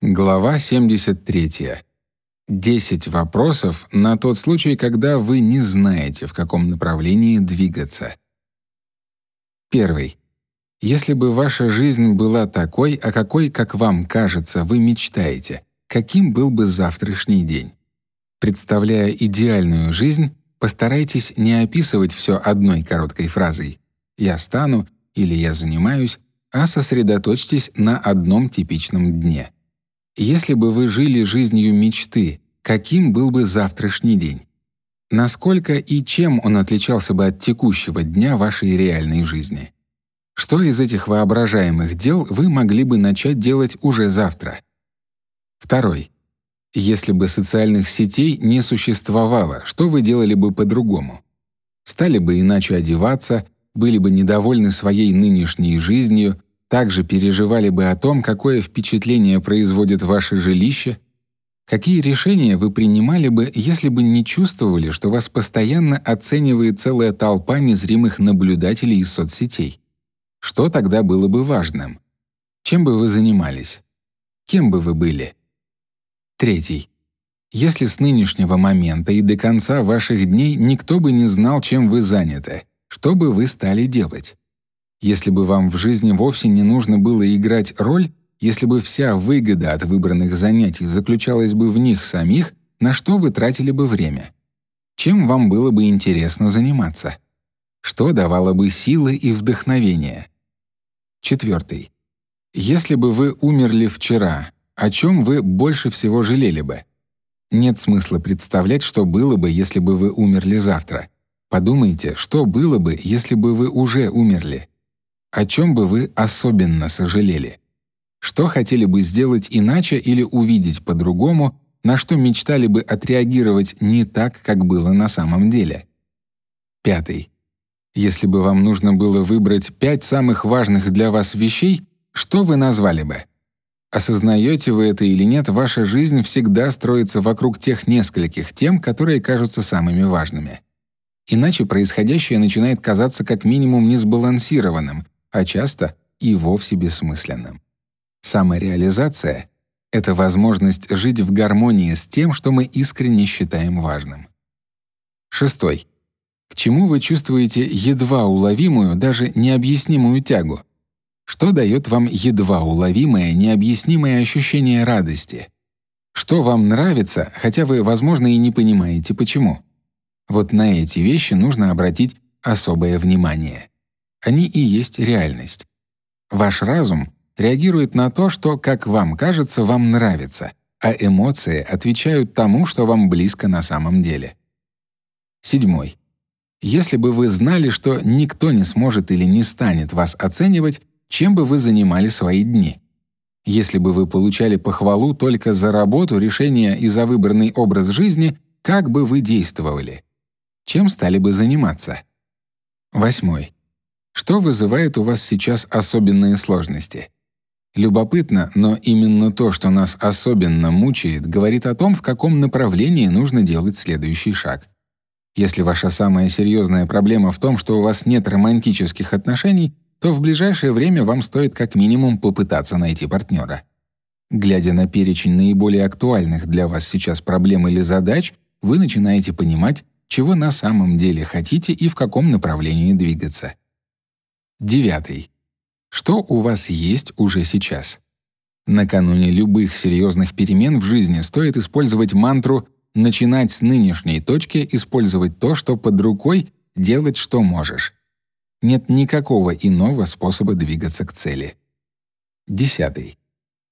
Глава 73. 10 вопросов на тот случай, когда вы не знаете, в каком направлении двигаться. Первый. Если бы ваша жизнь была такой, о какой, как вам кажется, вы мечтаете, каким был бы завтрашний день? Представляя идеальную жизнь, постарайтесь не описывать все одной короткой фразой «я стану» или «я занимаюсь», а сосредоточьтесь на одном типичном дне — если бы вы жили жизнью мечты, каким был бы завтрашний день? Насколько и чем он отличался бы от текущего дня вашей реальной жизни? Что из этих воображаемых дел вы могли бы начать делать уже завтра? Второй. Если бы социальных сетей не существовало, что вы делали бы по-другому? Стали бы иначе одеваться, были бы недовольны своей нынешней жизнью, также переживали бы о том, какое впечатление производит ваше жилище, какие решения вы принимали бы, если бы не чувствовали, что вас постоянно оценивает целая толпа незримых наблюдателей из соцсетей. Что тогда было бы важным? Чем бы вы занимались? Кем бы вы были? Третий. Если с нынешнего момента и до конца ваших дней никто бы не знал, чем вы заняты, что бы вы стали делать? Если бы вам в жизни вовсе не нужно было играть роль, если бы вся выгода от выбранных занятий заключалась бы в них самих, на что вы тратили бы время? Чем вам было бы интересно заниматься? Что давало бы силы и вдохновение? Четвертый. Если бы вы умерли вчера, о чем вы больше всего жалели бы? Нет смысла представлять, что было бы, если бы вы умерли завтра. Подумайте, что было бы, если бы вы уже умерли. О чем бы вы особенно сожалели? Что хотели бы сделать иначе или увидеть по-другому, на что мечтали бы отреагировать не так, как было на самом деле? Пятый. Если бы вам нужно было выбрать пять самых важных для вас вещей, что вы назвали бы? Осознаете вы это или нет, ваша жизнь всегда строится вокруг тех нескольких тем, которые кажутся самыми важными. Иначе происходящее начинает казаться как минимум несбалансированным, а часто и вовсе бессмысленным. Самореализация — это возможность жить в гармонии с тем, что мы искренне считаем важным. Шестой. К чему вы чувствуете едва уловимую, даже необъяснимую тягу? Что дает вам едва уловимое, необъяснимое ощущение радости? Что вам нравится, хотя вы, возможно, и не понимаете почему? Вот на эти вещи нужно обратить особое внимание. Они и есть реальность. Ваш разум реагирует на то, что, как вам кажется, вам нравится, а эмоции отвечают тому, что вам близко на самом деле. Седьмой. Если бы вы знали, что никто не сможет или не станет вас оценивать, чем бы вы занимали свои дни? Если бы вы получали похвалу только за работу, решение и за выбранный образ жизни, как бы вы действовали? Чем стали бы заниматься? Восьмой. Что вызывает у вас сейчас особенные сложности? Любопытно, но именно то, что нас особенно мучает, говорит о том, в каком направлении нужно делать следующий шаг. Если ваша самая серьезная проблема в том, что у вас нет романтических отношений, то в ближайшее время вам стоит как минимум попытаться найти партнера. Глядя на перечень наиболее актуальных для вас сейчас проблем или задач, вы начинаете понимать, чего на самом деле хотите и в каком направлении двигаться. Девятый. Что у вас есть уже сейчас? Накануне любых серьезных перемен в жизни стоит использовать мантру «начинать с нынешней точки, использовать то, что под рукой, делать, что можешь». Нет никакого иного способа двигаться к цели. Десятый.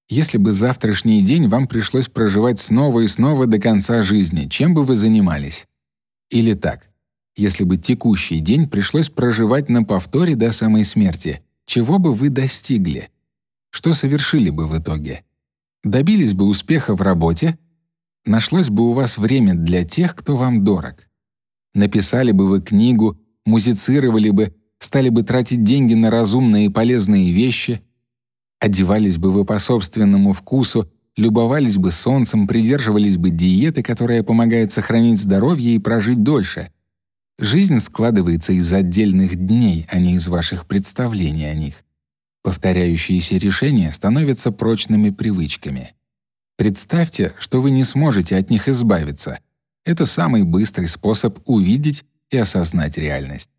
Если бы завтрашний день вам пришлось проживать снова и снова до конца жизни, чем бы вы занимались? Или так. Если бы текущий день пришлось проживать на повторе до самой смерти, чего бы вы достигли? Что совершили бы в итоге? Добились бы успеха в работе? Нашлось бы у вас время для тех, кто вам дорог? Написали бы вы книгу, музицировали бы, стали бы тратить деньги на разумные и полезные вещи? Одевались бы вы по собственному вкусу, любовались бы солнцем, придерживались бы диеты, которая помогает сохранить здоровье и прожить дольше — Жизнь складывается из отдельных дней, а не из ваших представлений о них. Повторяющиеся решения становятся прочными привычками. Представьте, что вы не сможете от них избавиться. Это самый быстрый способ увидеть и осознать реальность.